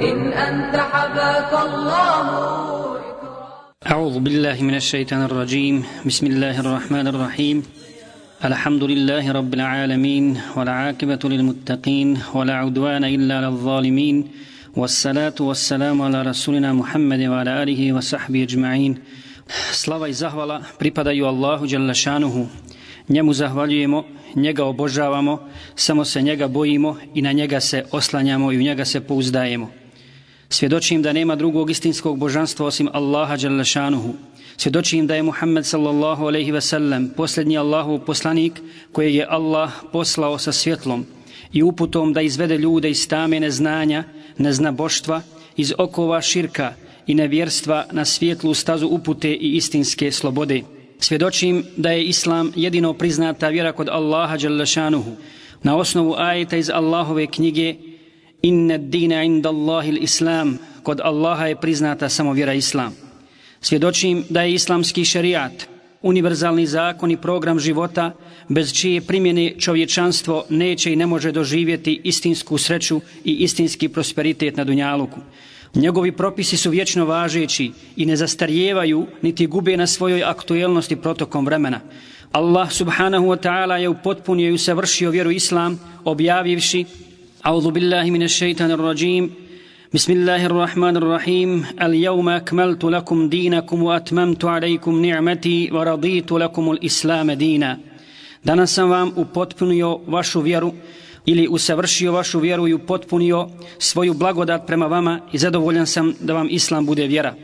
إن أنت حباك الله أعوذ بالله من الشيطان الرجيم بسم الله الرحمن الرحيم الحمد لله رب العالمين والعاقبة للمتقين ولا عدوان إلا على الظالمين والصلاة والسلام على رسولنا محمد وعلى آله وصحبه أجمعين Slava i zahvala pripadaju Allahu Đalešanuhu. Njemu zahvaljujemo, njega obožavamo, samo se njega bojimo i na njega se oslanjamo i u njega se pouzdajemo. Svjedočim da nema drugog istinskog božanstva osim Allaha Đalešanuhu. Svjedočim da je Muhammed sallallahu alaihi ve sellem posljednji Allahov poslanik kojeg je Allah poslao sa svjetlom i uputom da izvede ljude iz tame neznanja, neznaboštva, iz okova širka, i nevjerstva na svijetlu stazu upute i istinske slobode. Svjedočim da je Islam jedino priznata vjera kod Allaha Đalešanuhu. Na osnovu ajeta iz Allahove knjige Inna dina inda Allahi islam kod Allaha je priznata samo vjera Islam. Svjedočim da je islamski šerijat univerzalni zakon i program života, bez čije primjene čovječanstvo neće i ne može doživjeti istinsku sreću i istinski prosperitet na Dunjaluku. Njegovi propisi su vječno važeći i ne zastarjevaju niti gube na svojoj aktuelnosti protokom vremena. Allah subhanahu wa ta'ala je upotpunio i usavršio vjeru Islam objavivši A'udhu billahi minash shaitanir rajim Bismillahirrahmanirrahim Al-yawma akmaltu lakum dinakum wa atmamtu alaykum ni'mati wa raditu lakum al-islame dina Danas sam vam upotpunio vašu vjeru ili usavršio vašu vjeru i upotpunio svoju blagodat prema vama i zadovoljan sam da vam islam bude vjera.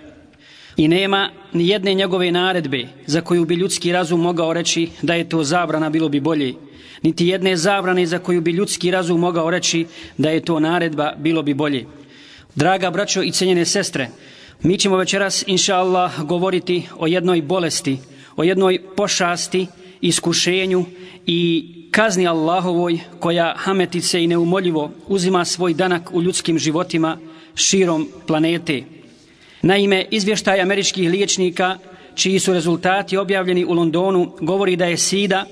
I nema ni jedne njegove naredbe za koju bi ljudski razum mogao reći da je to zabrana bilo bi bolje. Niti jedne zabrane za koju bi ljudski razum mogao reći da je to naredba bilo bi bolje. Draga braćo i cenjene sestre, mi ćemo večeras, inša Allah, govoriti o jednoj bolesti, o jednoj pošasti, iskušenju i kazni Allahovoj koja hametice i neumoljivo uzima svoj danak u ljudskim životima širom planete. Naime, izvještaj američkih liječnika, čiji su rezultati objavljeni u Londonu, govori da je SIDA,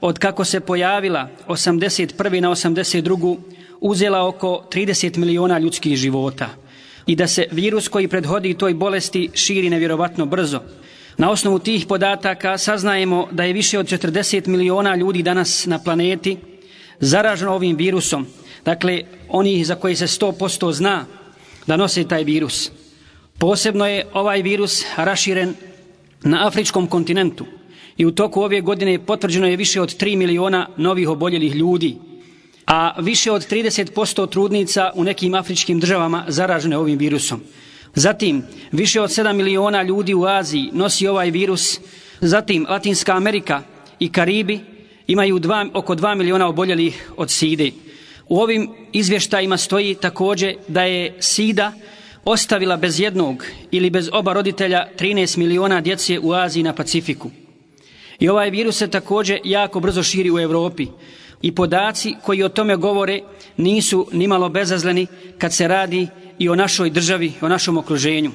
od kako se pojavila 81. na 82. uzela oko 30 miliona ljudskih života i da se virus koji predhodi toj bolesti širi nevjerovatno brzo. Na osnovu tih podataka saznajemo da je više od 40 miliona ljudi danas na planeti zaraženo ovim virusom. Dakle, oni za koji se 100% zna da nose taj virus. Posebno je ovaj virus raširen na afričkom kontinentu i u toku ove godine potvrđeno je više od 3 miliona novih oboljelih ljudi, a više od 30% trudnica u nekim afričkim državama zaražene ovim virusom. Zatim, više od 7 miliona ljudi u Aziji nosi ovaj virus. Zatim, Latinska Amerika i Karibi imaju dva, oko 2 miliona oboljelih od SIDE. U ovim izvještajima stoji također da je SIDA ostavila bez jednog ili bez oba roditelja 13 miliona djece u Aziji na Pacifiku. I ovaj virus se također jako brzo širi u Evropi. I podaci koji o tome govore nisu nimalo bezazleni kad se radi i o našoj državi, o našom okruženju.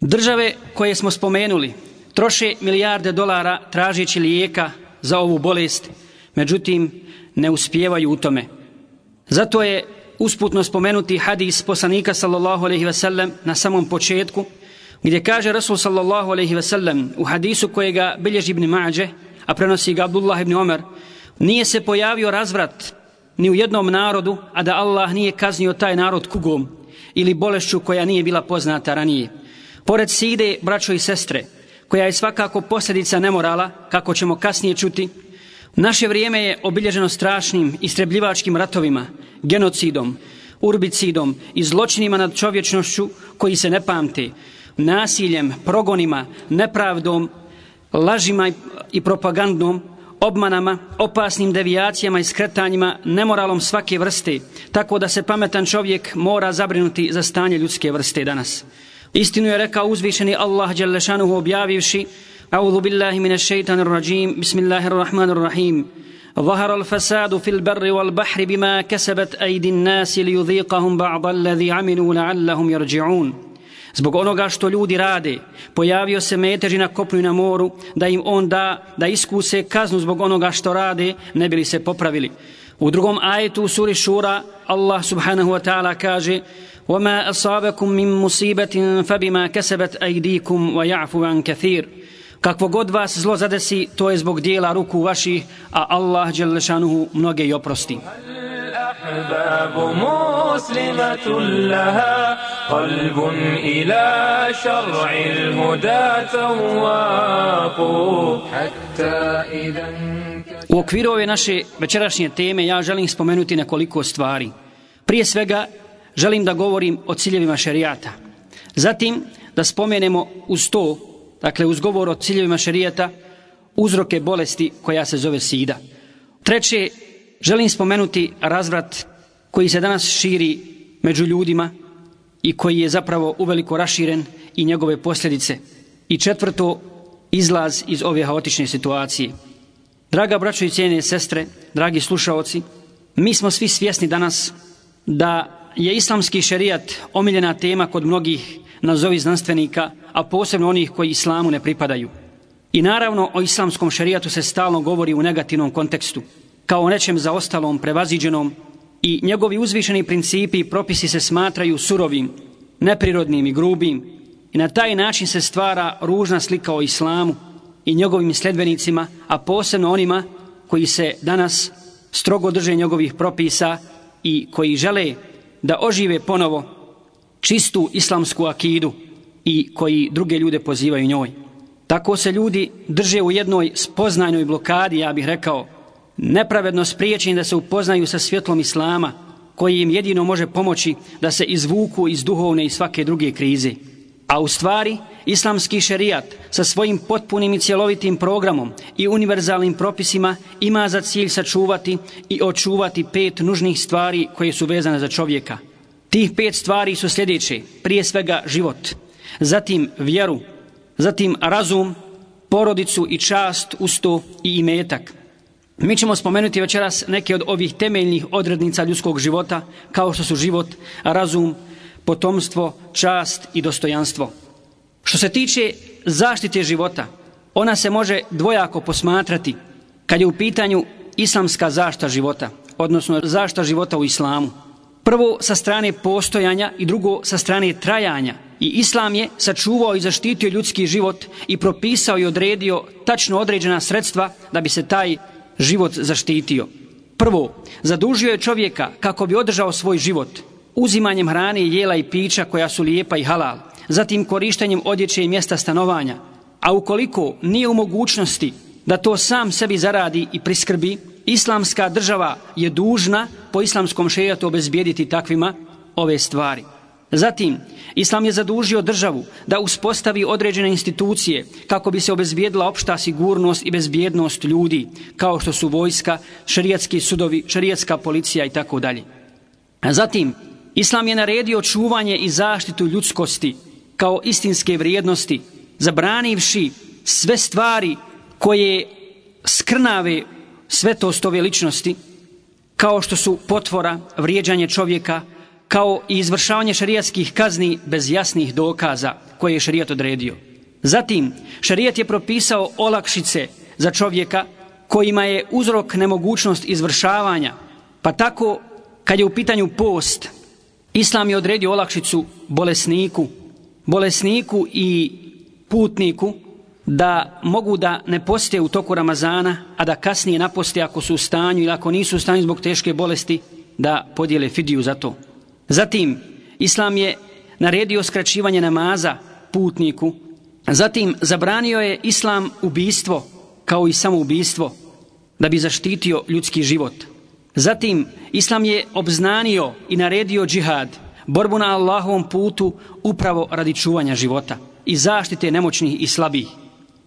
Države koje smo spomenuli troše milijarde dolara tražeći lijeka za ovu bolest, međutim ne uspijevaju u tome. Zato je usputno spomenuti hadis poslanika sallallahu alejhi ve sellem na samom početku, gdje kaže Rasul sallallahu alejhi ve sellem u hadisu kojega bilježi ibn Mađe, a prenosi ga Abdullah ibn Omer, nije se pojavio razvrat ni u jednom narodu, a da Allah nije kaznio taj narod kugom ili bolešću koja nije bila poznata ranije. Pored side, braćo i sestre, koja je svakako posljedica nemorala, kako ćemo kasnije čuti, naše vrijeme je obilježeno strašnim istrebljivačkim ratovima, genocidom, urbicidom i zločinima nad čovječnošću koji se ne pamte, nasiljem, progonima, nepravdom, lažima i propagandom, obmanama, opasnim devijacijama i skretanjima, nemoralom svake vrste, tako da se pametan čovjek mora zabrinuti za stanje ljudske vrste danas. Istinu je rekao uzvišeni Allah Đalešanuhu objavivši أعوذ بالله من الشيطان الرجيم بسم الله الرحمن الرحيم ظهر الفساد في البر والبحر بما كسبت أيدي الناس ليذيقهم بعض الذي عملوا لعلهم يرجعون Zbog onoga što ljudi rade, pojavio se meteži na kopnu i na moru, da im on da, da iskuse kaznu zbog onoga što rade, ne bili se popravili. U drugom ajetu u suri Šura, Allah subhanahu wa ta'ala kaže وَمَا أَصَابَكُم مِّن مُّصِيبَةٍ فَبِمَا كَسَبَتْ أَيْدِيكُمْ وَيَعْفُ عَن كَثِيرٌ Kakvo god vas zlo zadesi, to je zbog dijela ruku vaših, a Allah Đelešanuhu mnoge i oprosti. الأحباب مسلمة لها قلب إلى شرع الهدى تواب حتى إذا U okviru ove naše večerašnje teme ja želim spomenuti nekoliko stvari. Prije svega želim da govorim o ciljevima šerijata. Zatim da spomenemo uz to, dakle uz govor o ciljevima šerijata, uzroke bolesti koja se zove sida. Treće, želim spomenuti razvrat koji se danas širi među ljudima i koji je zapravo uveliko raširen i njegove posljedice. I četvrto, izlaz iz ove haotične situacije. Draga braćo i cijene sestre, dragi slušaoci, mi smo svi svjesni danas da je islamski šerijat omiljena tema kod mnogih nazovi znanstvenika, a posebno onih koji islamu ne pripadaju. I naravno o islamskom šerijatu se stalno govori u negativnom kontekstu, kao nečem zaostalom, prevaziđenom i njegovi uzvišeni principi i propisi se smatraju surovim, neprirodnim i grubim i na taj način se stvara ružna slika o islamu i njegovim sledbenicima, a posebno onima koji se danas strogo drže njegovih propisa i koji žele da ožive ponovo čistu islamsku akidu i koji druge ljude pozivaju njoj. Tako se ljudi drže u jednoj spoznajnoj blokadi, ja bih rekao, nepravedno spriječeni da se upoznaju sa svjetlom Islama, koji im jedino može pomoći da se izvuku iz duhovne i svake druge krize. A u stvari, islamski šerijat sa svojim potpunim i cjelovitim programom i univerzalnim propisima ima za cilj sačuvati i očuvati pet nužnih stvari koje su vezane za čovjeka. Tih pet stvari su sljedeće, prije svega život, zatim vjeru, zatim razum, porodicu i čast, usto i imetak – Mi ćemo spomenuti večeras neke od ovih temeljnih odrednica ljudskog života, kao što su život, razum, potomstvo, čast i dostojanstvo. Što se tiče zaštite života, ona se može dvojako posmatrati kad je u pitanju islamska zašta života, odnosno zašta života u islamu. Prvo sa strane postojanja i drugo sa strane trajanja. I islam je sačuvao i zaštitio ljudski život i propisao i odredio tačno određena sredstva da bi se taj život zaštitio. Prvo, zadužio je čovjeka kako bi održao svoj život uzimanjem hrane, jela i pića koja su lijepa i halal, zatim korištenjem odjeće i mjesta stanovanja. A ukoliko nije u mogućnosti da to sam sebi zaradi i priskrbi, islamska država je dužna po islamskom šerijatu obezbijediti takvima ove stvari. Zatim, Islam je zadužio državu da uspostavi određene institucije kako bi se obezbijedila opšta sigurnost i bezbjednost ljudi, kao što su vojska, šerijatski sudovi, šerijatska policija i tako dalje. Zatim, Islam je naredio čuvanje i zaštitu ljudskosti kao istinske vrijednosti, zabranivši sve stvari koje skrnave svetost ove ličnosti, kao što su potvora, vrijeđanje čovjeka, kao i izvršavanje šarijatskih kazni bez jasnih dokaza koje je šarijat odredio. Zatim, šarijat je propisao olakšice za čovjeka kojima je uzrok nemogućnost izvršavanja, pa tako kad je u pitanju post, Islam je odredio olakšicu bolesniku, bolesniku i putniku da mogu da ne poste u toku Ramazana, a da kasnije naposte ako su u stanju ili ako nisu u stanju zbog teške bolesti, da podijele fidiju za to. Zatim, Islam je naredio skraćivanje namaza putniku. Zatim, zabranio je Islam ubistvo, kao i samoubistvo, da bi zaštitio ljudski život. Zatim, Islam je obznanio i naredio džihad, borbu na Allahovom putu upravo radi čuvanja života i zaštite nemoćnih i slabih.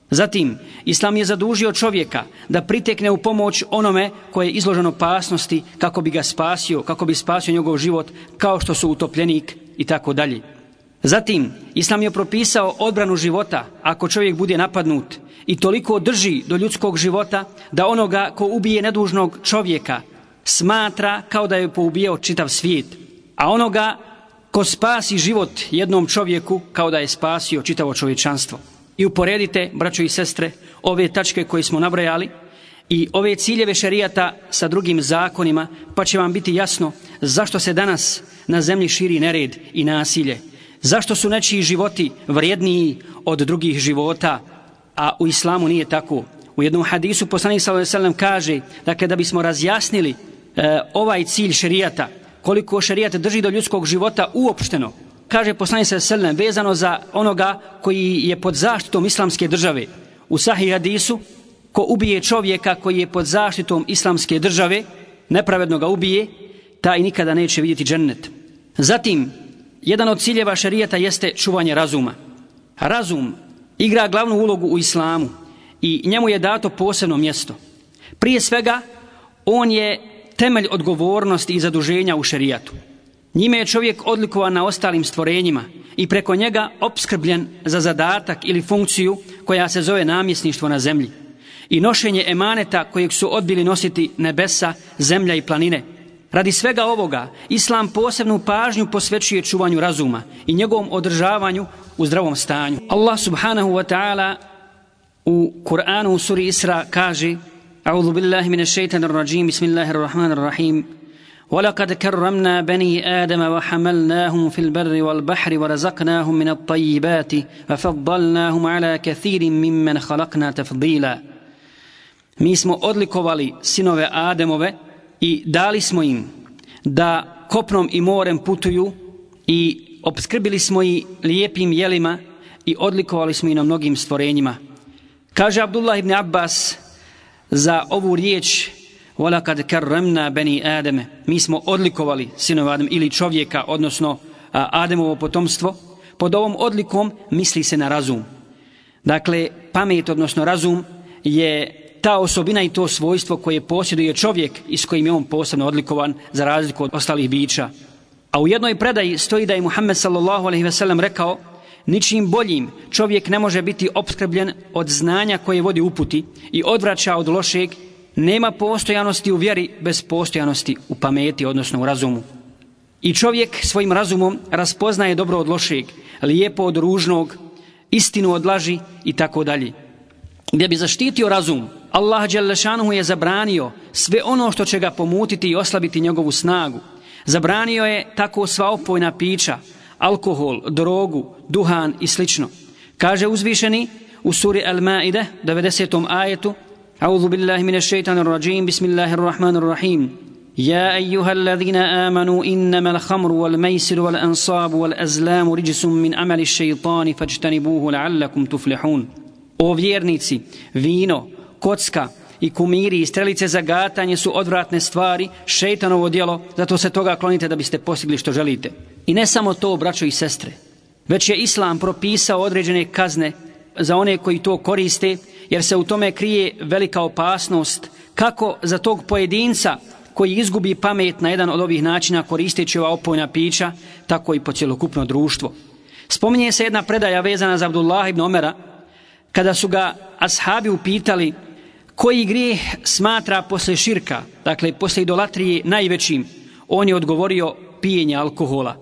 Zatim, Islam je zadužio čovjeka da pritekne u pomoć onome koje je izloženo opasnosti kako bi ga spasio, kako bi spasio njegov život kao što su utopljenik i tako dalje. Zatim, Islam je propisao odbranu života ako čovjek bude napadnut i toliko drži do ljudskog života da onoga ko ubije nedužnog čovjeka smatra kao da je poubijao čitav svijet, a onoga ko spasi život jednom čovjeku kao da je spasio čitavo čovječanstvo. I uporedite, braćo i sestre, ove tačke koje smo nabrajali i ove ciljeve šerijata sa drugim zakonima, pa će vam biti jasno zašto se danas na zemlji širi nered i nasilje. Zašto su nečiji životi vrijedniji od drugih života, a u islamu nije tako. U jednom hadisu poslanik sallallahu kaže, dakle da bismo razjasnili e, ovaj cilj šerijata, koliko šerijat drži do ljudskog života uopšteno, kaže poslanik sa selem vezano za onoga koji je pod zaštitom islamske države. U sahih hadisu, ko ubije čovjeka koji je pod zaštitom islamske države, nepravedno ga ubije, taj nikada neće vidjeti džennet. Zatim, jedan od ciljeva šarijeta jeste čuvanje razuma. Razum igra glavnu ulogu u islamu i njemu je dato posebno mjesto. Prije svega, on je temelj odgovornosti i zaduženja u šerijatu. Njime je čovjek odlikovan na ostalim stvorenjima i preko njega opskrbljen za zadatak ili funkciju koja se zove namjesništvo na zemlji i nošenje emaneta kojeg su odbili nositi nebesa, zemlja i planine. Radi svega ovoga, Islam posebnu pažnju posvećuje čuvanju razuma i njegovom održavanju u zdravom stanju. Allah subhanahu wa ta'ala u Kur'anu u suri Isra kaže A'udhu billahi minash shaitanir rajim, bismillahirrahmanirrahim ولقد كرمنا بني آدم وحملناهم في البر والبحر ورزقناهم من الطيبات وفضلناهم على كثير ممن خلقنا تفضيلا Mi smo odlikovali sinove Ademove i dali smo im da kopnom i morem putuju i obskrbili smo i lijepim jelima i odlikovali smo i na mnogim stvorenjima. Kaže Abdullah ibn Abbas za ovu riječ وَلَقَدْ كَرَّمْنَا بَنِي آدَمَ mi smo odlikovali sinova Adem ili čovjeka, odnosno Ademovo potomstvo, pod ovom odlikom misli se na razum. Dakle, pamet, odnosno razum, je ta osobina i to svojstvo koje posjeduje čovjek i s kojim je on posebno odlikovan za razliku od ostalih bića. A u jednoj predaji stoji da je Muhammed sallallahu alaihi ve sellem rekao ničim boljim čovjek ne može biti obskrbljen od znanja koje vodi uputi i odvraća od lošeg nema postojanosti u vjeri bez postojanosti u pameti, odnosno u razumu. I čovjek svojim razumom raspoznaje dobro od lošeg, lijepo od ružnog, istinu od laži i tako dalje. Gdje bi zaštitio razum, Allah Đelešanuhu je zabranio sve ono što će ga pomutiti i oslabiti njegovu snagu. Zabranio je tako sva opojna pića, alkohol, drogu, duhan i slično. Kaže uzvišeni u suri Al-Maide, 90. ajetu, أعوذ بالله من الشيطان الرجيم بسم الله الرحمن الرحيم يا أيها الذين آمنوا إنما الخمر والميسر والأنصاب والأزلام رجس من عمل الشيطان فاجتنبوه لعلكم تفلحون O vjernici, vino, kocka i kumiri i strelice za gatanje su odvratne stvari, šeitanovo djelo, zato se toga klonite da biste postigli što želite. I ne samo to, braćo i sestre, već je Islam propisao određene kazne za one koji to koriste, jer se u tome krije velika opasnost kako za tog pojedinca koji izgubi pamet na jedan od ovih načina koristeći ova opojna pića, tako i po cjelokupno društvo. Spominje se jedna predaja vezana za Abdullah ibn Omera, kada su ga ashabi upitali koji grijeh smatra posle širka, dakle posle idolatrije najvećim, on je odgovorio pijenje alkohola.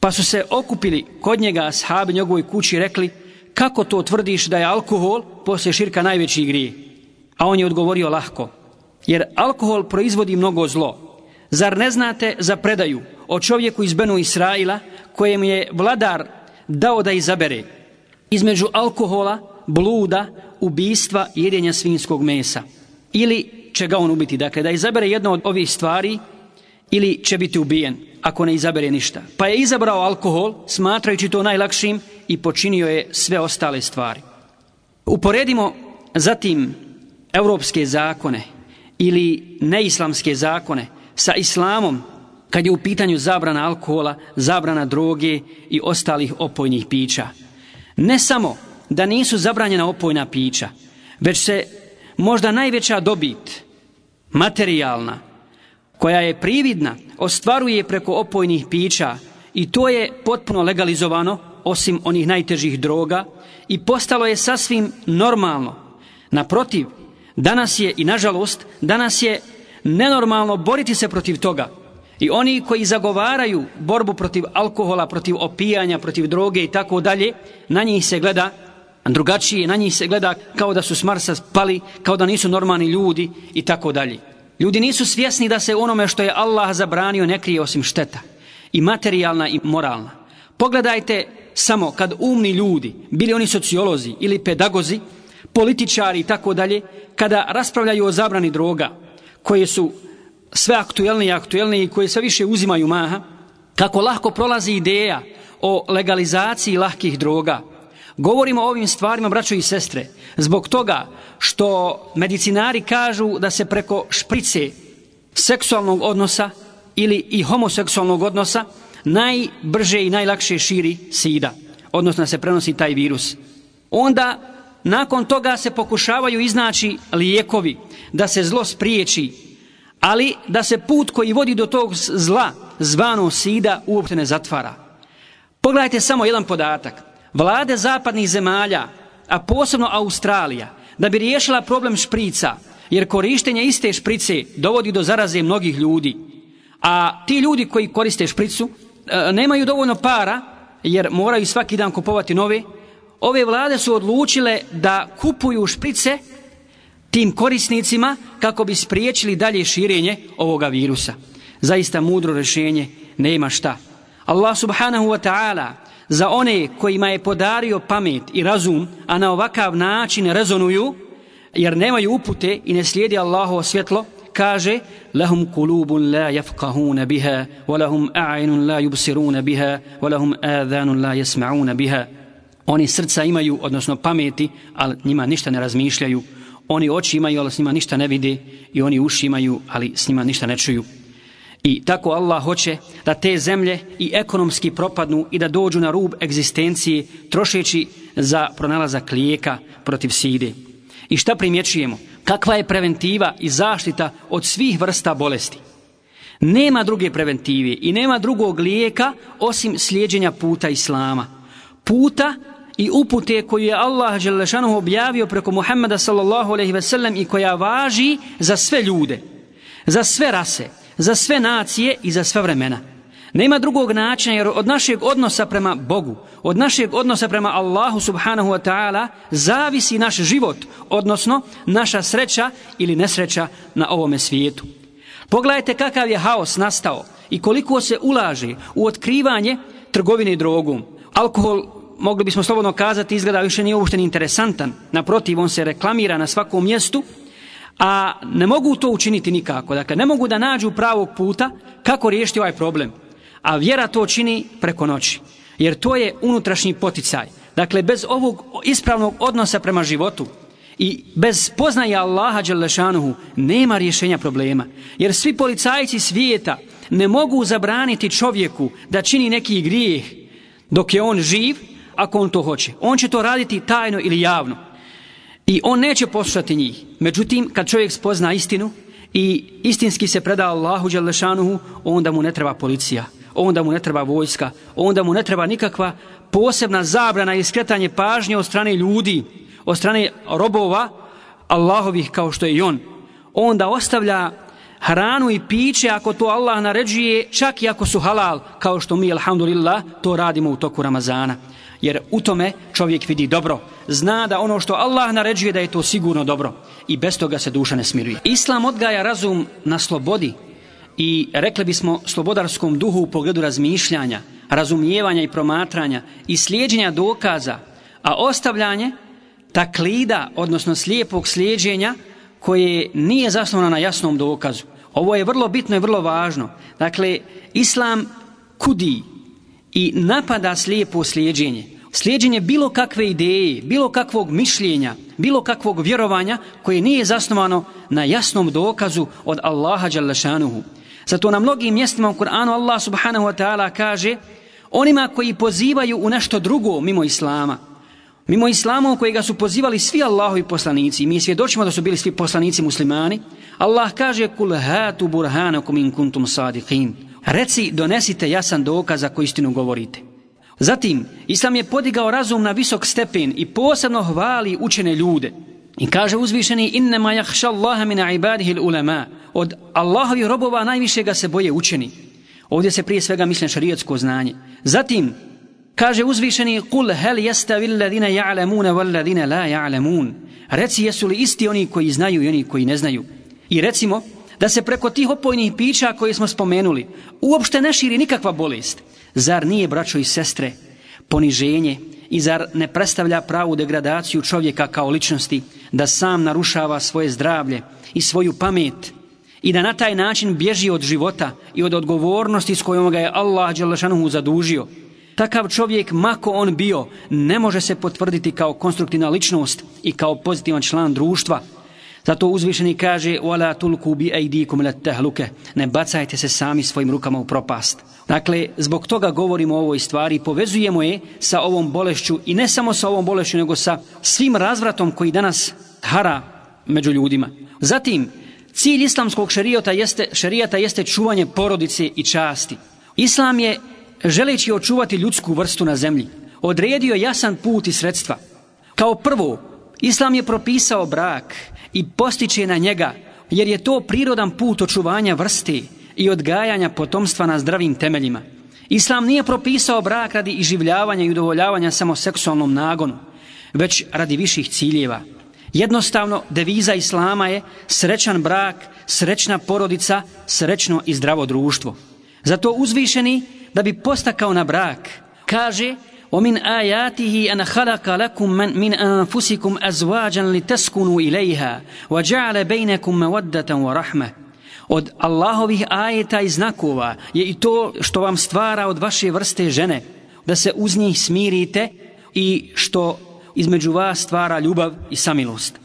Pa su se okupili kod njega ashabi njegovoj kući rekli, kako to tvrdiš da je alkohol poslije širka najveći grije? A on je odgovorio lahko, jer alkohol proizvodi mnogo zlo. Zar ne znate za predaju o čovjeku iz Benu Israila kojem je vladar dao da izabere između alkohola bluda, ubistva i jedenja svinskog mesa. Ili će ga on ubiti. Dakle, da izabere jedno od ovih stvari ili će biti ubijen ako ne izabere ništa. Pa je izabrao alkohol, smatrajući to najlakšim i počinio je sve ostale stvari. Uporedimo zatim evropske zakone ili neislamske zakone sa islamom kad je u pitanju zabrana alkohola, zabrana droge i ostalih opojnih pića. Ne samo da nisu zabranjena opojna pića, već se možda najveća dobit, materijalna, koja je prividna, ostvaruje preko opojnih pića i to je potpuno legalizovano, osim onih najtežih droga, i postalo je sasvim normalno. Naprotiv, danas je, i nažalost, danas je nenormalno boriti se protiv toga. I oni koji zagovaraju borbu protiv alkohola, protiv opijanja, protiv droge i tako dalje, na njih se gleda drugačije, na njih se gleda kao da su s Marsa spali, kao da nisu normalni ljudi i tako dalje. Ljudi nisu svjesni da se onome što je Allah zabranio ne krije osim šteta. I materijalna i moralna. Pogledajte samo kad umni ljudi, bili oni sociolozi ili pedagozi, političari i tako dalje, kada raspravljaju o zabrani droga, koje su sve aktuelnije i aktuelnije i koje sve više uzimaju maha, kako lahko prolazi ideja o legalizaciji lahkih droga. Govorimo o ovim stvarima, braćo i sestre, zbog toga što medicinari kažu da se preko šprice seksualnog odnosa ili i homoseksualnog odnosa najbrže i najlakše širi sida, odnosno se prenosi taj virus. Onda, nakon toga se pokušavaju iznaći lijekovi da se zlo spriječi, ali da se put koji vodi do tog zla, zvano sida, uopće ne zatvara. Pogledajte samo jedan podatak. Vlade zapadnih zemalja, a posebno Australija, da bi riješila problem šprica, jer korištenje iste šprice dovodi do zaraze mnogih ljudi, a ti ljudi koji koriste špricu E, nemaju dovoljno para, jer moraju svaki dan kupovati nove, ove vlade su odlučile da kupuju šprice tim korisnicima kako bi spriječili dalje širenje ovoga virusa. Zaista mudro rješenje, nema šta. Allah subhanahu wa ta'ala za one kojima je podario pamet i razum, a na ovakav način rezonuju, jer nemaju upute i ne slijedi Allahovo svjetlo, kaže lahum kulubun la yafqahuna biha wa lahum a'yunun la yubsiruna biha wa lahum adhanun la yasma'una biha oni srca imaju odnosno pameti ali njima ništa ne razmišljaju oni oči imaju ali s njima ništa ne vide i oni uši imaju ali s njima ništa ne čuju I tako Allah hoće da te zemlje i ekonomski propadnu i da dođu na rub egzistencije trošeći za pronalazak lijeka protiv side. I šta primjećujemo? Kakva je preventiva i zaštita od svih vrsta bolesti? Nema druge preventive i nema drugog lijeka osim slijedjenja puta Islama. Puta i upute koju je Allah Đelešanu objavio preko Muhammeda sallallahu alaihi ve sellem i koja važi za sve ljude, za sve rase, za sve nacije i za sve vremena. Nema drugog načina jer od našeg odnosa prema Bogu, od našeg odnosa prema Allahu subhanahu wa ta'ala zavisi naš život, odnosno naša sreća ili nesreća na ovome svijetu. Pogledajte kakav je haos nastao i koliko se ulaže u otkrivanje trgovine drogom. Alkohol, mogli bismo slobodno kazati, izgleda više nije uopšte interesantan. Naprotiv, on se reklamira na svakom mjestu, a ne mogu to učiniti nikako. Dakle, ne mogu da nađu pravog puta kako riješiti ovaj problem. A vjera to čini preko noći. Jer to je unutrašnji poticaj. Dakle, bez ovog ispravnog odnosa prema životu i bez poznaja Allaha Đelešanuhu nema rješenja problema. Jer svi policajci svijeta ne mogu zabraniti čovjeku da čini neki grijeh dok je on živ, ako on to hoće. On će to raditi tajno ili javno. I on neće poslušati njih. Međutim, kad čovjek spozna istinu i istinski se preda Allahu Đelešanuhu, onda mu ne treba policija, onda mu ne treba vojska, onda mu ne treba nikakva posebna zabrana i skretanje pažnje od strane ljudi, od strane robova Allahovih kao što je i on. Onda ostavlja hranu i piće ako to Allah naređuje, čak i ako su halal, kao što mi, alhamdulillah, to radimo u toku Ramazana jer u tome čovjek vidi dobro. Zna da ono što Allah naređuje da je to sigurno dobro i bez toga se duša ne smiruje. Islam odgaja razum na slobodi i rekli bismo slobodarskom duhu u pogledu razmišljanja, razumijevanja i promatranja i slijedženja dokaza, a ostavljanje taklida, odnosno slijepog slijedženja, koje nije zasnovano na jasnom dokazu. Ovo je vrlo bitno i vrlo važno. Dakle, Islam kudi i napada slijepo slijedženje. Slijedženje bilo kakve ideje, bilo kakvog mišljenja, bilo kakvog vjerovanja koje nije zasnovano na jasnom dokazu od Allaha Đalešanuhu. Zato na mnogim mjestima u Kur'anu Allah subhanahu wa ta'ala kaže onima koji pozivaju u nešto drugo mimo Islama, mimo Islama u kojega su pozivali svi Allahovi poslanici, mi svjedočimo da su bili svi poslanici muslimani, Allah kaže kul hatu burhanakum in kuntum sadiqin. Reci, donesite jasan dokaz za koju istinu govorite. Zatim, Islam je podigao razum na visok stepen i posebno hvali učene ljude. I kaže uzvišeni, innema jahša Allaha min ibadihi ulema. Od Allahovi robova najviše ga se boje učeni. Ovdje se prije svega misle šarijetsko znanje. Zatim, kaže uzvišeni, kul hel jeste villadine ja'lemune valladine la ya'lamun. Reci, jesu li isti oni koji znaju i oni koji ne znaju. I recimo, da se preko tih opojnih pića koje smo spomenuli, uopšte ne širi nikakva bolest. Zar nije, braćo i sestre, poniženje i zar ne predstavlja pravu degradaciju čovjeka kao ličnosti da sam narušava svoje zdravlje i svoju pamet i da na taj način bježi od života i od odgovornosti s kojom ga je Allah Đelešanuhu zadužio. Takav čovjek, mako on bio, ne može se potvrditi kao konstruktivna ličnost i kao pozitivan član društva, Zato uzvišeni kaže وَلَا تُلْكُوا بِأَيْدِيكُمْ لَتَّهْلُكَ tahluka ne bacajte se sami svojim rukama u propast. Dakle, zbog toga govorimo o ovoj stvari, povezujemo je sa ovom bolešću i ne samo sa ovom bolešću, nego sa svim razvratom koji danas hara među ljudima. Zatim, cilj islamskog šerijata jeste, šerijata jeste čuvanje porodice i časti. Islam je, želeći očuvati ljudsku vrstu na zemlji, odredio jasan put i sredstva. Kao prvo, Islam je propisao brak i postiče na njega, jer je to prirodan put očuvanja vrste i odgajanja potomstva na zdravim temeljima. Islam nije propisao brak radi iživljavanja i udovoljavanja samo seksualnom nagonu, već radi viših ciljeva. Jednostavno, deviza Islama je srećan brak, srećna porodica, srećno i zdravo društvo. Zato uzvišeni, da bi postakao na brak, kaže ومن آياته أن خلق لكم من, من أنفسكم أزواجا لتسكنوا إليها وجعل بينكم مودة ورحمة Od Allahovih ajeta i znakova je i to što vam stvara od vaše vrste žene, da se uz njih smirite i što između vas stvara ljubav i samilost.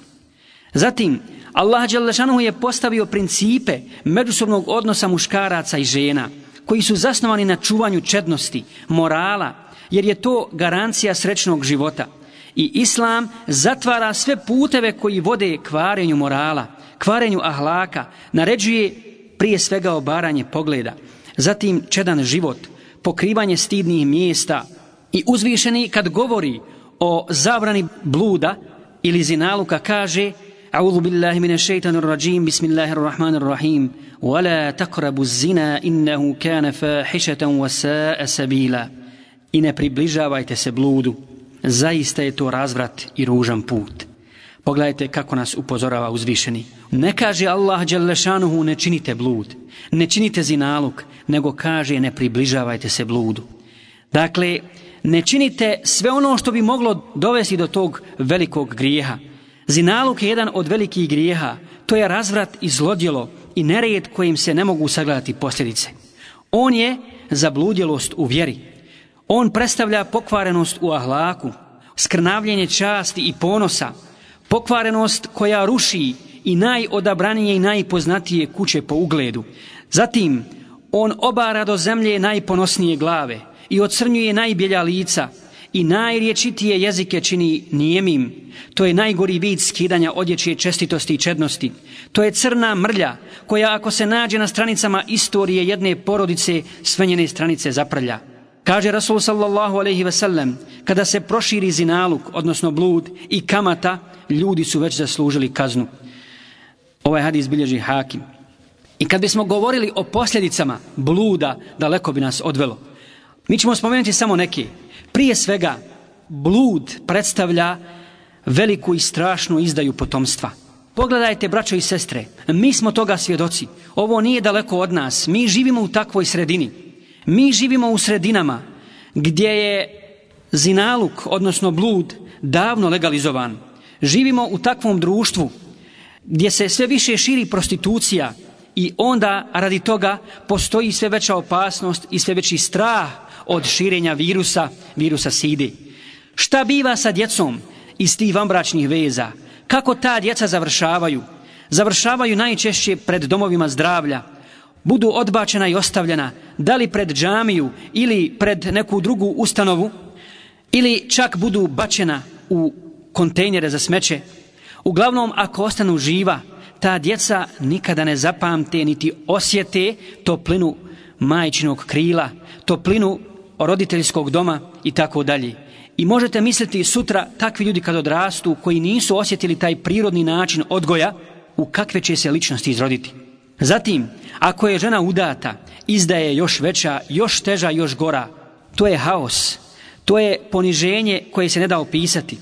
Zatim, Allah Đalešanuhu je postavio principe međusobnog odnosa muškaraca i žena, koji su zasnovani na čuvanju čednosti, morala, jer je to garancija srećnog života. I Islam zatvara sve puteve koji vode kvarenju morala, kvarenju ahlaka, naređuje prije svega obaranje pogleda, zatim čedan život, pokrivanje stidnih mjesta i uzvišeni kad govori o zabrani bluda ili zinaluka kaže أعوذ بالله من الشيطان الرجيم بسم الله الرحمن الرحيم ولا تقربوا الزنا إنه كان فاحشة وساء سبيلا i ne približavajte se bludu. Zaista je to razvrat i ružan put. Pogledajte kako nas upozorava uzvišeni. Ne kaže Allah Đelešanuhu ne činite blud, ne činite zinaluk, nego kaže ne približavajte se bludu. Dakle, ne činite sve ono što bi moglo dovesti do tog velikog grijeha. Zinaluk je jedan od velikih grijeha. To je razvrat i zlodjelo i nered kojim se ne mogu sagledati posljedice. On je zabludjelost u vjeri. On predstavlja pokvarenost u ahlaku, skrnavljenje časti i ponosa, pokvarenost koja ruši i najodabranije i najpoznatije kuće po ugledu. Zatim, on obara do zemlje najponosnije glave i ocrnjuje najbjelja lica i najriječitije jezike čini nijemim. To je najgori vid skidanja odjeće čestitosti i čednosti. To je crna mrlja koja ako se nađe na stranicama istorije jedne porodice svenjene stranice zaprlja. Kaže Rasul sallallahu alaihi ve sellem, kada se proširi zinaluk, odnosno blud i kamata, ljudi su već zaslužili kaznu. Ovaj hadis bilježi hakim. I kad bismo govorili o posljedicama bluda, daleko bi nas odvelo. Mi ćemo spomenuti samo neke. Prije svega, blud predstavlja veliku i strašnu izdaju potomstva. Pogledajte, braćo i sestre, mi smo toga svjedoci. Ovo nije daleko od nas. Mi živimo u takvoj sredini. Mi živimo u sredinama gdje je zinaluk, odnosno blud, davno legalizovan. Živimo u takvom društvu gdje se sve više širi prostitucija i onda radi toga postoji sve veća opasnost i sve veći strah od širenja virusa, virusa sidi. Šta biva sa djecom iz tih vambračnih veza? Kako ta djeca završavaju? Završavaju najčešće pred domovima zdravlja, budu odbačena i ostavljena, da li pred džamiju ili pred neku drugu ustanovu, ili čak budu bačena u kontejnere za smeće. Uglavnom, ako ostanu živa, ta djeca nikada ne zapamte niti osjete toplinu majčinog krila, toplinu roditeljskog doma i tako dalje. I možete misliti sutra takvi ljudi kad odrastu koji nisu osjetili taj prirodni način odgoja u kakve će se ličnosti izroditi. Zatim, ako je žena udata, izdaje još veća, još teža, još gora. To je haos. To je poniženje koje se ne da opisati.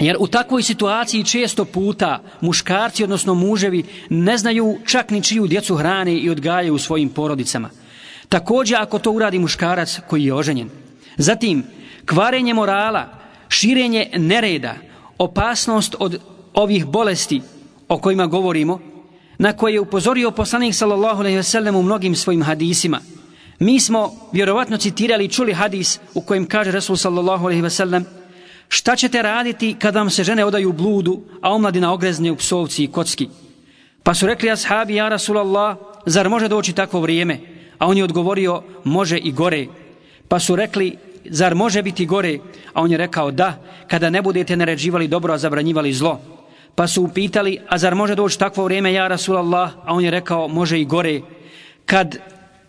Jer u takvoj situaciji često puta muškarci, odnosno muževi, ne znaju čak ni čiju djecu hrane i odgajaju u svojim porodicama. Također ako to uradi muškarac koji je oženjen. Zatim, kvarenje morala, širenje nereda, opasnost od ovih bolesti o kojima govorimo, na koje je upozorio poslanik sallallahu alejhi ve sellem u mnogim svojim hadisima. Mi smo vjerovatno citirali i čuli hadis u kojem kaže Rasul sallallahu alejhi ve sellem Šta ćete raditi kad vam se žene odaju bludu, a omladina ogrezne u psovci i kocki? Pa su rekli ashabi, ja Rasulallah, zar može doći takvo vrijeme? A on je odgovorio, može i gore. Pa su rekli, zar može biti gore? A on je rekao, da, kada ne budete naređivali dobro, a zabranjivali zlo. Pa su upitali, a zar može doći takvo vrijeme, ja Rasulallah? A on je rekao, može i gore. Kad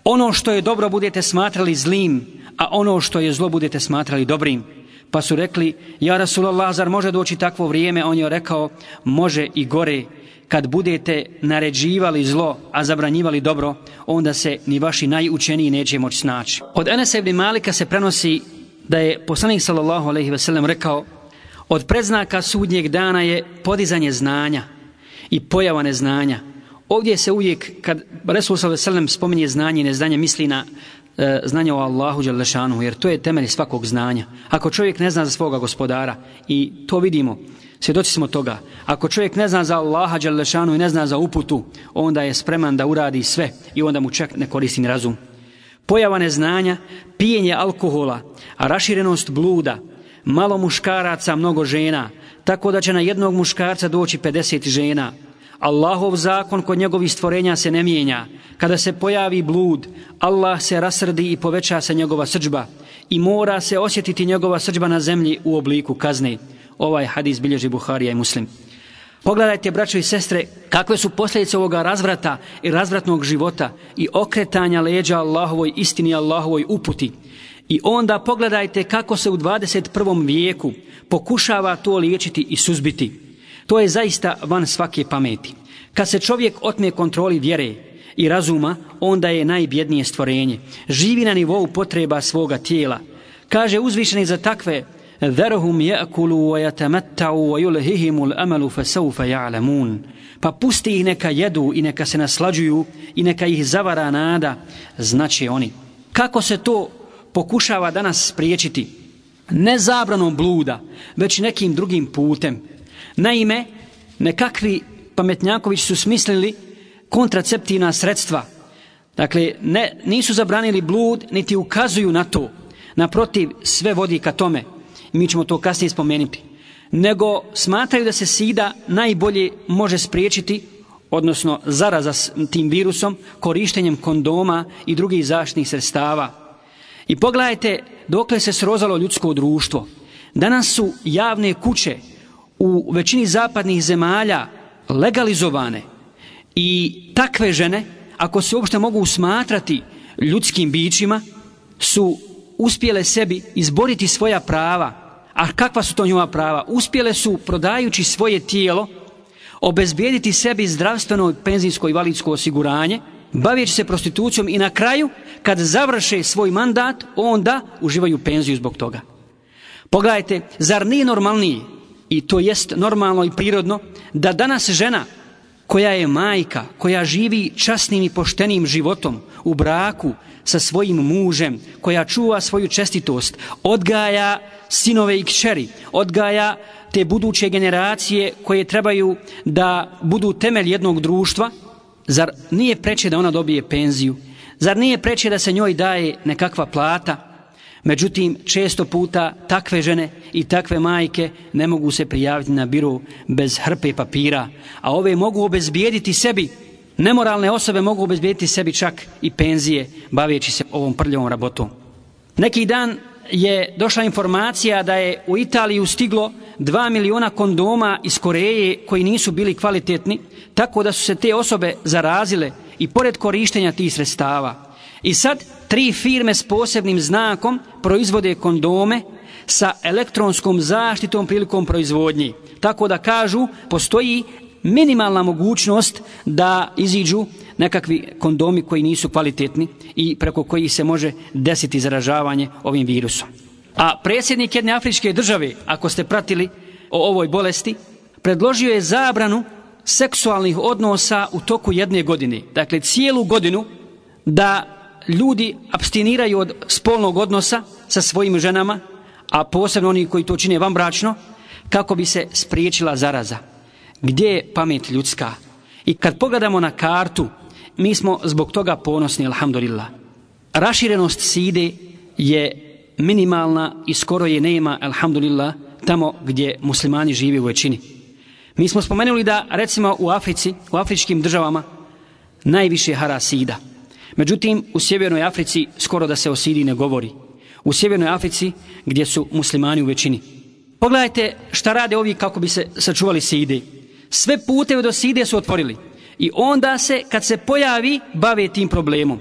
ono što je dobro budete smatrali zlim, a ono što je zlo budete smatrali dobrim. Pa su rekli, ja Rasulallah, zar može doći takvo vrijeme? On je rekao, može i gore. Kad budete naređivali zlo, a zabranjivali dobro, onda se ni vaši najučeniji neće moći snaći. Od Enesa ibn Malika se prenosi da je poslanik sallallahu alejhi ve sellem rekao, Od predznaka sudnjeg dana je podizanje znanja i pojava neznanja. Ovdje se uvijek, kad Resul s.a.v. spominje znanje i neznanje, misli na e, znanje o Allahu Đalešanu, jer to je temelj svakog znanja. Ako čovjek ne zna za svoga gospodara, i to vidimo, svjedoci smo toga, ako čovjek ne zna za Allaha Đalešanu i ne zna za uputu, onda je spreman da uradi sve i onda mu čak ne koristi ni razum. Pojava neznanja, pijenje alkohola, a raširenost bluda, malo muškaraca, mnogo žena, tako da će na jednog muškarca doći 50 žena. Allahov zakon kod njegovih stvorenja se ne mijenja. Kada se pojavi blud, Allah se rasrdi i poveća se njegova srđba i mora se osjetiti njegova srđba na zemlji u obliku kazne. Ovaj hadis bilježi Buharija i Muslim. Pogledajte, braćo i sestre, kakve su posljedice ovoga razvrata i razvratnog života i okretanja leđa Allahovoj istini, Allahovoj uputi. I onda pogledajte kako se u 21. vijeku pokušava to liječiti i suzbiti. To je zaista van svake pameti. Kad se čovjek otme kontroli vjere i razuma, onda je najbjednije stvorenje. Živi na nivou potreba svoga tijela. Kaže uzvišeni za takve Dharuhum ya'kulu wa yatamatta'u wa yulhihimul amalu fa sawfa ya'lamun. Pa pusti ih neka jedu i neka se naslađuju i neka ih zavara nada, znači oni. Kako se to pokušava danas spriječiti ne zabranom bluda, već nekim drugim putem. Naime, nekakvi pametnjakovići su smislili kontraceptivna sredstva. Dakle, ne, nisu zabranili blud, niti ukazuju na to. Naprotiv, sve vodi ka tome. Mi ćemo to kasnije spomenuti. Nego smatraju da se sida najbolje može spriječiti, odnosno zaraza s tim virusom, korištenjem kondoma i drugih zaštnih sredstava. I pogledajte dokle se srozalo ljudsko društvo. Danas su javne kuće u većini zapadnih zemalja legalizovane i takve žene, ako se uopšte mogu smatrati ljudskim bićima, su uspjele sebi izboriti svoja prava. A kakva su to njova prava? Uspjele su, prodajući svoje tijelo, obezbijediti sebi zdravstveno penzijsko i validsko osiguranje, bavijeći se prostitucijom i na kraju, kad završe svoj mandat, onda uživaju penziju zbog toga. Pogledajte, zar nije normalniji, i to jest normalno i prirodno, da danas žena koja je majka, koja živi časnim i poštenim životom u braku sa svojim mužem, koja čuva svoju čestitost, odgaja sinove i kćeri, odgaja te buduće generacije koje trebaju da budu temelj jednog društva, zar nije preče da ona dobije penziju? Zar nije preče da se njoj daje nekakva plata? Međutim, često puta takve žene i takve majke ne mogu se prijaviti na biro bez hrpe papira, a ove mogu obezbijediti sebi, nemoralne osobe mogu obezbijediti sebi čak i penzije, baveći se ovom prljavom rabotom. Neki dan je došla informacija da je u Italiju stiglo 2 miliona kondoma iz Koreje koji nisu bili kvalitetni, tako da su se te osobe zarazile i pored korištenja tih sredstava. I sad tri firme s posebnim znakom proizvode kondome sa elektronskom zaštitom prilikom proizvodnji. Tako da kažu, postoji minimalna mogućnost da iziđu nekakvi kondomi koji nisu kvalitetni i preko kojih se može desiti zaražavanje ovim virusom. A predsjednik jedne afričke države, ako ste pratili o ovoj bolesti, predložio je zabranu seksualnih odnosa u toku jedne godine. Dakle, cijelu godinu da ljudi abstiniraju od spolnog odnosa sa svojim ženama, a posebno oni koji to čine vam bračno, kako bi se spriječila zaraza. Gdje je pamet ljudska? I kad pogledamo na kartu, mi smo zbog toga ponosni, alhamdulillah. Raširenost side je minimalna i skoro je nema, alhamdulillah, tamo gdje muslimani žive u većini. Mi smo spomenuli da, recimo, u Africi, u afričkim državama, najviše hara sida – Međutim, u Sjevernoj Africi skoro da se o Sidi ne govori. U Sjevernoj Africi gdje su muslimani u većini. Pogledajte šta rade ovi kako bi se sačuvali Sidi. Sve puteve do Side su otvorili. I onda se, kad se pojavi, bave tim problemom.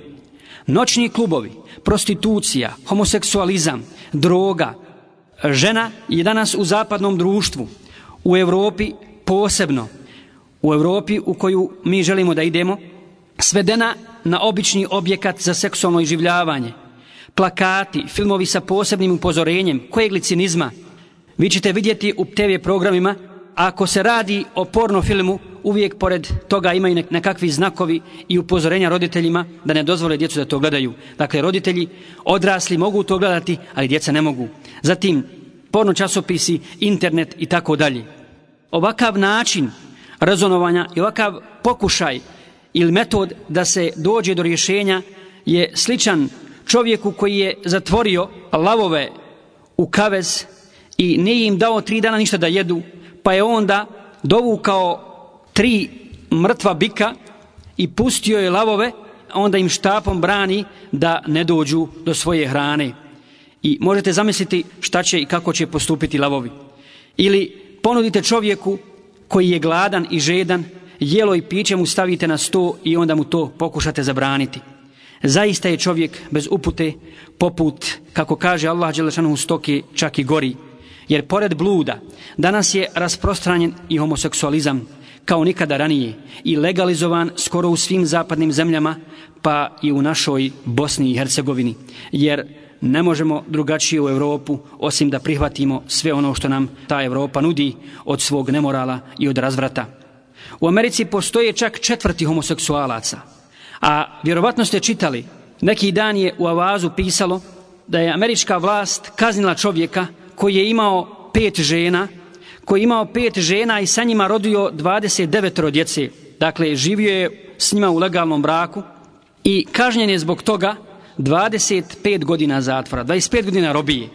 Noćni klubovi, prostitucija, homoseksualizam, droga, žena je danas u zapadnom društvu, u Europi posebno, u Europi u koju mi želimo da idemo, svedena na obični objekat za seksualno iživljavanje, plakati, filmovi sa posebnim upozorenjem, kojeg li cinizma, vi ćete vidjeti u TV programima, ako se radi o porno filmu, uvijek pored toga imaju nekakvi znakovi i upozorenja roditeljima da ne dozvole djecu da to gledaju. Dakle, roditelji odrasli mogu to gledati, ali djeca ne mogu. Zatim, porno časopisi, internet i tako dalje. Ovakav način razonovanja i ovakav pokušaj ili metod da se dođe do rješenja je sličan čovjeku koji je zatvorio lavove u kavez i nije im dao tri dana ništa da jedu, pa je onda dovukao tri mrtva bika i pustio je lavove, onda im štapom brani da ne dođu do svoje hrane. I možete zamisliti šta će i kako će postupiti lavovi. Ili ponudite čovjeku koji je gladan i žedan jelo i piće mu stavite na sto i onda mu to pokušate zabraniti. Zaista je čovjek bez upute poput, kako kaže Allah Đelešanu u stoki, čak i gori. Jer pored bluda, danas je rasprostranjen i homoseksualizam, kao nikada ranije, i legalizovan skoro u svim zapadnim zemljama, pa i u našoj Bosni i Hercegovini. Jer ne možemo drugačije u Europu, osim da prihvatimo sve ono što nam ta Evropa nudi od svog nemorala i od razvrata. U Americi postoje čak četvrti homoseksualaca. A vjerovatno ste čitali, neki dan je u Avazu pisalo da je američka vlast kaznila čovjeka koji je imao pet žena, koji je imao pet žena i sa njima rodio 29 djece. Dakle, živio je s njima u legalnom braku i kažnjen je zbog toga 25 godina zatvora, 25 godina robije.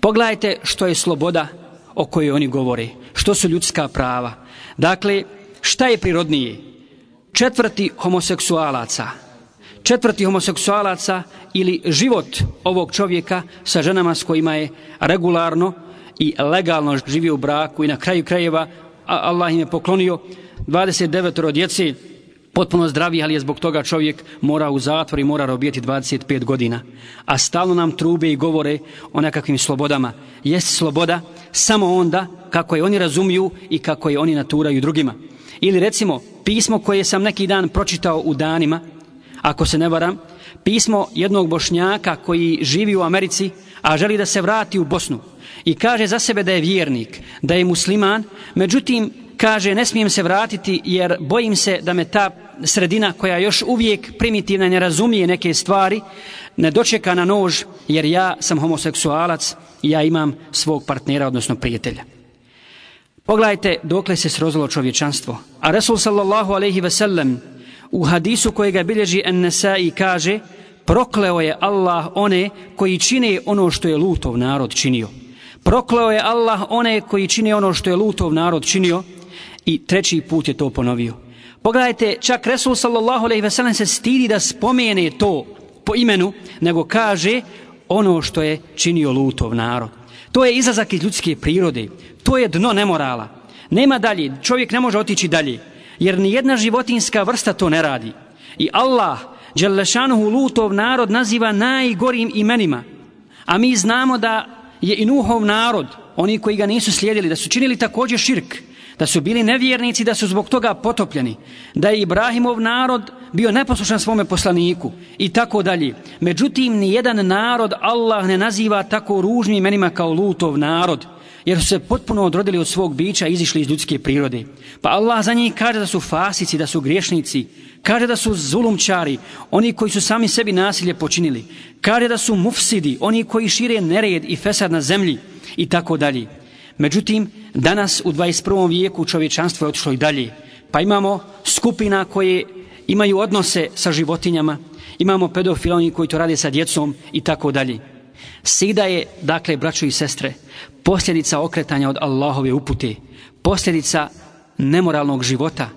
Pogledajte što je sloboda o kojoj oni govore, što su ljudska prava. Dakle, šta je prirodnije? Četvrti homoseksualaca. Četvrti homoseksualaca ili život ovog čovjeka sa ženama s kojima je regularno i legalno živio u braku i na kraju krajeva Allah im je poklonio 29 djece potpuno zdravi, ali je zbog toga čovjek mora u zatvor i mora robijeti 25 godina. A stalno nam trube i govore o nekakvim slobodama. Jest sloboda samo onda kako je oni razumiju i kako je oni naturaju drugima. Ili recimo pismo koje sam neki dan pročitao u danima, ako se ne varam, pismo jednog bošnjaka koji živi u Americi, a želi da se vrati u Bosnu i kaže za sebe da je vjernik, da je musliman, međutim kaže ne smijem se vratiti jer bojim se da me ta sredina koja još uvijek primitivna ne razumije neke stvari, ne dočeka na nož jer ja sam homoseksualac i ja imam svog partnera, odnosno prijatelja. Pogledajte dokle se srozilo čovječanstvo. A Resul sallallahu alaihi ve sellem u hadisu kojega bilježi An-Nasai kaže prokleo je Allah one koji čine ono što je Lutov narod činio. Prokleo je Allah one koji čine ono što je Lutov narod činio i treći put je to ponovio. Pogledajte, čak Resul sallallahu alaihi ve sellem se stidi da spomene to po imenu, nego kaže ono što je činio Lutov narod. To je izazak iz ljudske prirode. To je dno nemorala. Nema dalje. Čovjek ne može otići dalje. Jer ni jedna životinska vrsta to ne radi. I Allah, Đelešanuhu Lutov narod naziva najgorim imenima. A mi znamo da je i Nuhov narod, oni koji ga nisu slijedili, da su činili također širk da su bili nevjernici, da su zbog toga potopljeni, da je Ibrahimov narod bio neposlušan svome poslaniku i tako dalje. Međutim, ni jedan narod Allah ne naziva tako ružnim imenima kao Lutov narod, jer su se potpuno odrodili od svog bića i izišli iz ljudske prirode. Pa Allah za njih kaže da su fasici, da su griješnici, kaže da su zulumčari, oni koji su sami sebi nasilje počinili, kaže da su mufsidi, oni koji šire nered i fesad na zemlji i tako dalje. Međutim, danas u 21. vijeku čovječanstvo je otišlo i dalje. Pa imamo skupina koje imaju odnose sa životinjama, imamo pedofiloni koji to rade sa djecom i tako dalje. Sida je, dakle, braćo i sestre, posljedica okretanja od Allahove upute, posljedica nemoralnog života,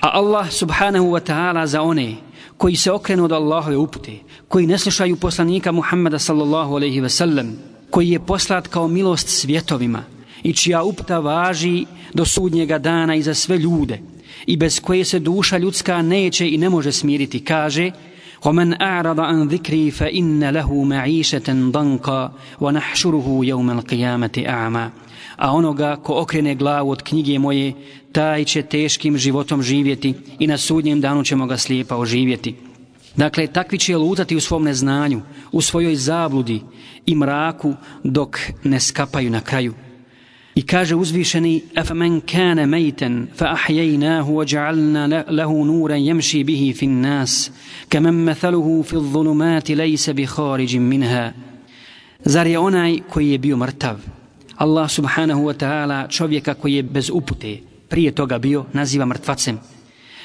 a Allah subhanahu wa ta'ala za one koji se okrenu od Allahove upute, koji ne slušaju poslanika Muhammeda sallallahu alaihi ve sellem, koji je poslat kao milost svjetovima, i čija upta važi do sudnjega dana i za sve ljude i bez koje se duša ljudska neće i ne može smiriti, kaže وَمَنْ أَعْرَضَ عَنْ ذِكْرِي فَإِنَّ لَهُ مَعِيشَةً ضَنْقًا وَنَحْشُرُهُ يَوْمَ الْقِيَامَةِ أَعْمَا A onoga ko okrene glavu od knjige moje, taj će teškim životom živjeti i na sudnjem danu ćemo ga slijepa oživjeti. Dakle, takvi će lutati u svom neznanju, u svojoj zabludi i mraku dok ne skapaju na kraju. I kaže uzvišeni, afaman kana maytan fa ahyaynahu wa ja'alna lahu nuran yamshi bihi fi an-nas, kaman mathaluhu fi adh-dhulumati laysa bi kharijin minha. Zar je onaj koji je bio mrtav? Allah subhanahu wa ta'ala čovjeka koji je bez upute prije toga bio naziva mrtvacem,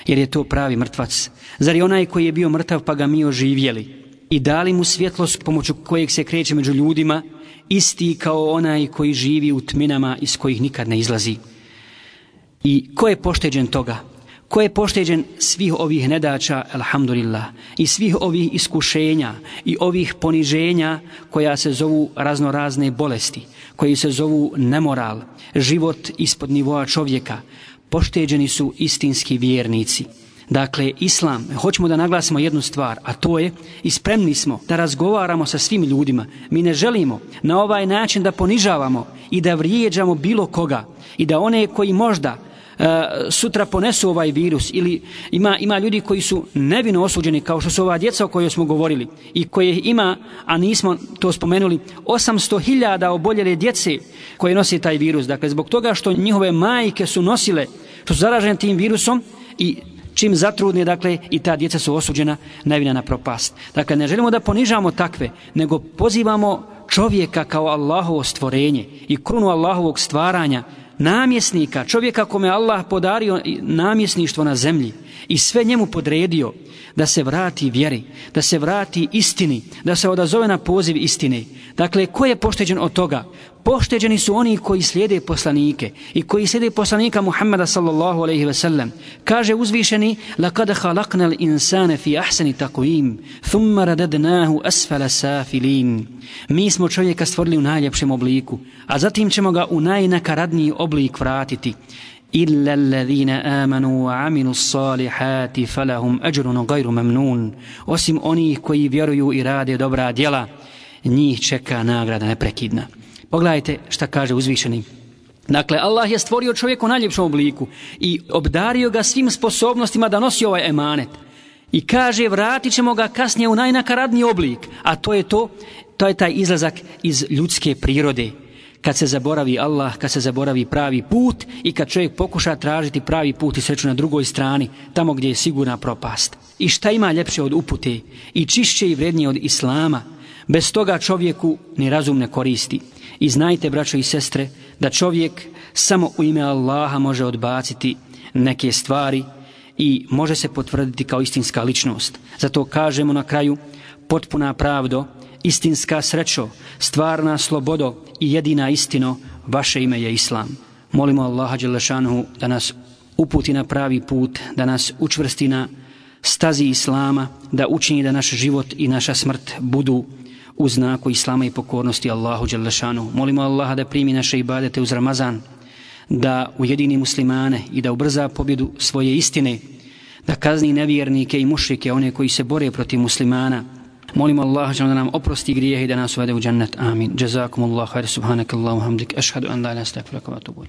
jer je to pravi mrtvac. Zar je onaj koji je bio mrtav pa ga mi oživjeli i dali mu svjetlost pomoću kojeg se kreće među ljudima, isti kao onaj koji živi u tminama iz kojih nikad ne izlazi. I ko je pošteđen toga? Ko je pošteđen svih ovih nedača, alhamdulillah, i svih ovih iskušenja i ovih poniženja koja se zovu raznorazne bolesti, koji se zovu nemoral, život ispod nivoa čovjeka, pošteđeni su istinski vjernici. Dakle, islam, hoćemo da naglasimo jednu stvar, a to je i spremni smo da razgovaramo sa svim ljudima. Mi ne želimo na ovaj način da ponižavamo i da vrijeđamo bilo koga i da one koji možda e, sutra ponesu ovaj virus ili ima, ima ljudi koji su nevino osuđeni kao što su ova djeca o kojoj smo govorili i koje ima, a nismo to spomenuli, 800.000 oboljele djece koje nosi taj virus. Dakle, zbog toga što njihove majke su nosile, što su zaražene tim virusom i čim zatrudne, dakle, i ta djeca su osuđena najvina na propast. Dakle, ne želimo da ponižamo takve, nego pozivamo čovjeka kao Allahovo stvorenje i krunu Allahovog stvaranja, namjesnika, čovjeka kome Allah podario namjesništvo na zemlji i sve njemu podredio da se vrati vjeri, da se vrati istini, da se odazove na poziv istine. Dakle, ko je pošteđen od toga? pošteđeni su oni koji slijede poslanike i koji slijede poslanika Muhammeda sallallahu alejhi ve sellem. Kaže uzvišeni, لَكَدَ al-insana fi ahsani taqwim, thumma radadnahu asfala safilin." Mi smo čovjeka stvorili u najljepšem obliku, a zatim ćemo ga u najnakaradniji oblik vratiti. إِلَّا الَّذِينَ آمَنُوا وَعَمِلُوا الصَّالِحَاتِ فَلَهُمْ أَجْرٌ غَيْرُ مَمْنُونَ Osim onih koji vjeruju i rade dobra djela, njih čeka nagrada neprekidna. Pogledajte šta kaže uzvišeni. Dakle, Allah je stvorio čovjeka u najljepšom obliku i obdario ga svim sposobnostima da nosi ovaj emanet. I kaže, vratit ćemo ga kasnije u najnakaradniji oblik, a to je to, to je taj izlazak iz ljudske prirode. kad se zaboravi Allah, kad se zaboravi pravi put i kad čovjek pokuša tražiti pravi put i sreću na drugoj strani, tamo gdje je sigurna propast. I šta ima ljepše od upute i čišće i vrednije od Islama, bez toga čovjeku ni razum ne koristi. I znajte, braćo i sestre, da čovjek samo u ime Allaha može odbaciti neke stvari i može se potvrditi kao istinska ličnost. Zato kažemo na kraju, potpuna pravdo, istinska srećo, stvarna slobodo i jedina istino, vaše ime je Islam. Molimo Allaha Đelešanuhu da nas uputi na pravi put, da nas učvrsti na stazi Islama, da učini da naš život i naša smrt budu u znaku Islama i pokornosti Allahu Đelešanu. Molimo Allaha da primi naše ibadete uz Ramazan, da ujedini muslimane i da ubrza pobjedu svoje istine, da kazni nevjernike i mušrike, one koji se bore protiv muslimana, Molimo Allah da nam oprosti grijehe i da nas uvede u džennet. Amin. Jazakumullahu khair. Subhanakallahu hamdik. Ashhadu an la ilaha illa anta astaghfiruka wa atubu